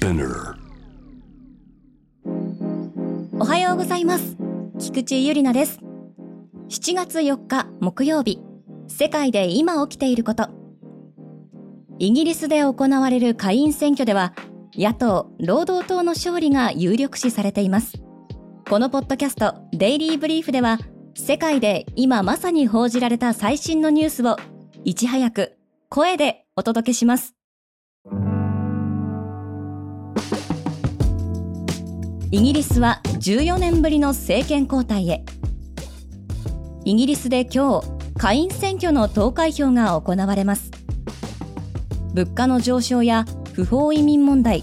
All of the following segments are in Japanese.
Spinner おはようございます。菊池ゆりなです。7月4日木曜日。世界で今起きていること。イギリスで行われる下院選挙では野党労働党の勝利が有力視されています。このポッドキャストデイリーブリーフでは世界で今まさに報じられた最新のニュースをいち早く声でお届けします。イギリスは14年ぶりの政権交代へ。イギリスで今日下院選挙の投開票が行われます。物価の上昇や不法移民問題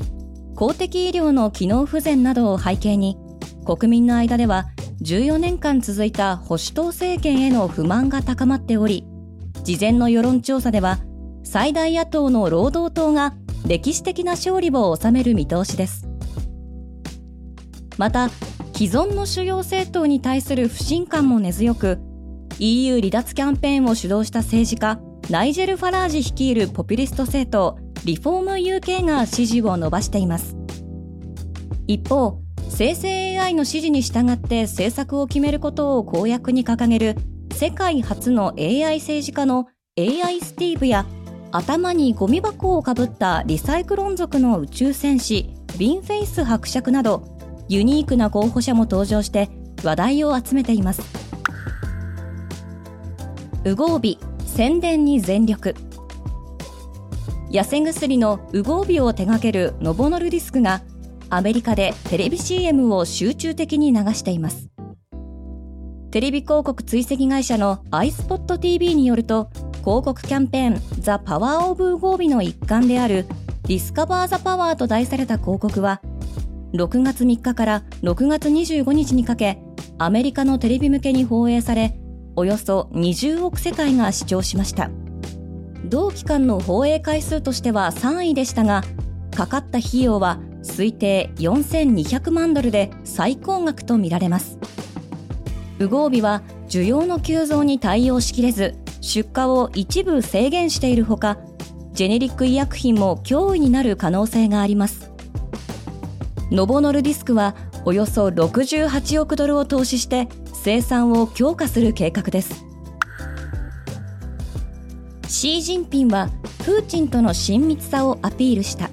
公的医療の機能不全などを背景に国民の間では14年間続いた保守党政権への不満が高まっており事前の世論調査では最大野党の労働党が歴史的な勝利を収める見通しです。また既存の主要政党に対する不信感も根強く EU 離脱キャンペーンを主導した政治家ナイジェル・ファラージ率いるポピュリスト政党リフォーム UK が支持を伸ばしています。一方生成 AI の指示に従って政策を決めることを公約に掲げる世界初の AI 政治家の AI スティーブや頭にゴミ箱をかぶったリサイクロン族の宇宙戦士ビン・フェイス伯爵などユニークな候補者も登場して話題を集めています。ウゴービ宣伝に全力。痩せ薬のウゴービを手掛けるノボノルディスクがアメリカでテレビ CM を集中的に流しています。テレビ広告追跡会社の iSpotTV によると広告キャンペーンザ・パワー・オブ・ウゴービの一環である Discover the Power と題された広告は6月3日から6月25日にかけアメリカのテレビ向けに放映されおよそ20億世帯が視聴しました。同期間の放映回数としては3位でしたがかかった費用は推定4200万ドルで最高額とみられます。ウゴービは需要の急増に対応しきれず出荷を一部制限しているほかジェネリック医薬品も脅威になる可能性があります。ノボノルディスクはおよそ68億ドルを投資して生産を強化する計画です。シー・ジンピンはプーチンとの親密さをアピールした。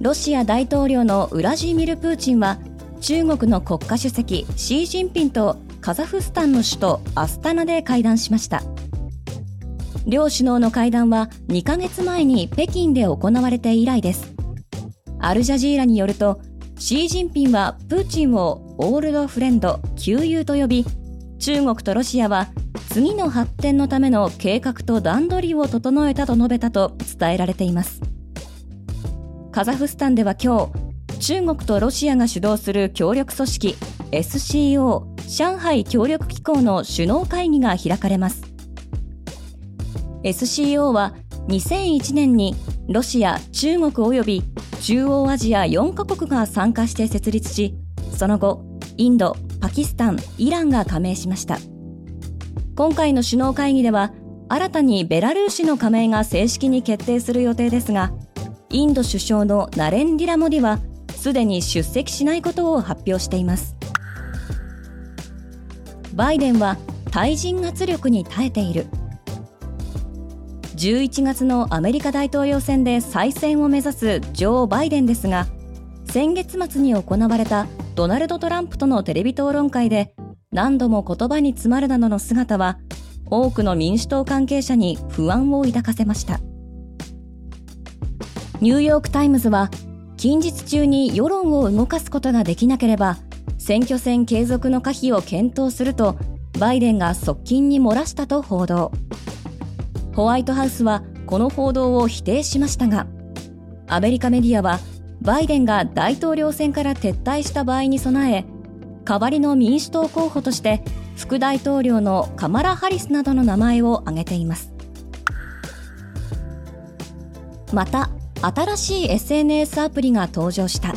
ロシア大統領のウラジーミル・プーチンは中国の国家主席シー・ジンピンとカザフスタンの首都アスタナで会談しました。両首脳の会談は2ヶ月前に北京で行われて以来です。アルジャジーラによるとシー・ジンピンはプーチンをオールドフレンド旧友と呼び中国とロシアは次の発展のための計画と段取りを整えたと述べたと伝えられています。カザフスタンでは今日中国とロシアが主導する協力組織 SCO 上海協力機構の首脳会議が開かれます。SCO は2001年にロシア、中国及び中央アジア4カ国が参加して設立しその後インド、パキスタン、イランが加盟しました。今回の首脳会議では新たにベラルーシの加盟が正式に決定する予定ですがインド首相のナレンディラ・モディはすでに出席しないことを発表しています。バイデンは対人圧力に耐えている。11月のアメリカ大統領選で再選を目指すジョー・バイデンですが先月末に行われたドナルド・トランプとのテレビ討論会で何度も言葉に詰まるなどの姿は多くの民主党関係者に不安を抱かせました。ニューヨーク・タイムズは近日中に世論を動かすことができなければ選挙戦継続の可否を検討するとバイデンが側近に漏らしたと報道。ホワイトハウスはこの報道を否定しましたがアメリカメディアはバイデンが大統領選から撤退した場合に備え代わりの民主党候補として副大統領のカマラ・ハリスなどの名前を挙げています。また新しい SNS アプリが登場した。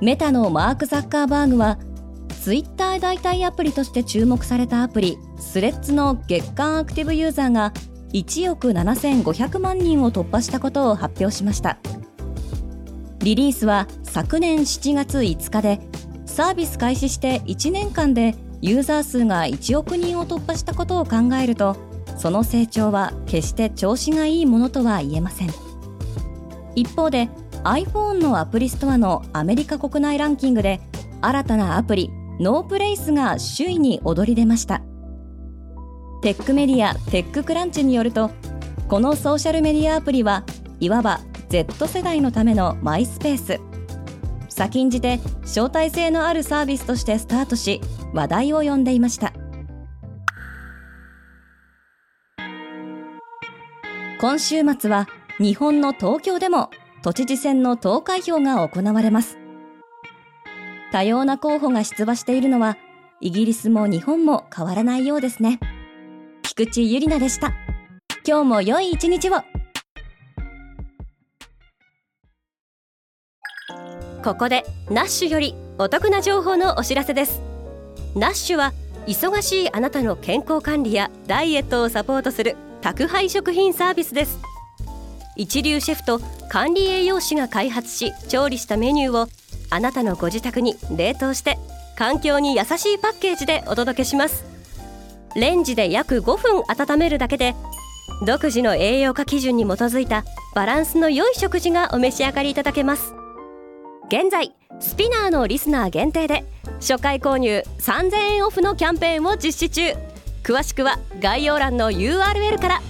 メタのマーク・ザッカーバーグはツイッター代替アプリとして注目されたアプリスレッズの月間アクティブユーザーが1億7500万人を突破したことを発表しました。リリースは昨年7月5日でサービス開始して1年間でユーザー数が1億人を突破したことを考えるとその成長は決して調子がいいものとは言えません。一方で iPhone のアプリストアのアメリカ国内ランキングで新たなアプリノープレイスが首位に躍り出ました。テックメディアテッククランチによるとこのソーシャルメディアアプリはいわば Z 世代のためのマイスペース。先んじて招待制のあるサービスとしてスタートし話題を呼んでいました。今週末は日本の東京でも都知事選の投開票が行われます。多様な候補が出馬しているのはイギリスも日本も変わらないようですね。菊池ゆりなでした。今日も良い一日を。ここでナッシュよりお得な情報のお知らせです。ナッシュは忙しいあなたの健康管理やダイエットをサポートする宅配食品サービスです。一流シェフと管理栄養士が開発し調理したメニューをあなたのご自宅に冷凍して環境に優しいパッケージでお届けします。レンジで約5分温めるだけで独自の栄養価基準に基づいたバランスの良い食事がお召し上がりいただけます。現在スピナーのリスナー限定で初回購入3000円オフのキャンペーンを実施中。詳しくは概要欄の URL から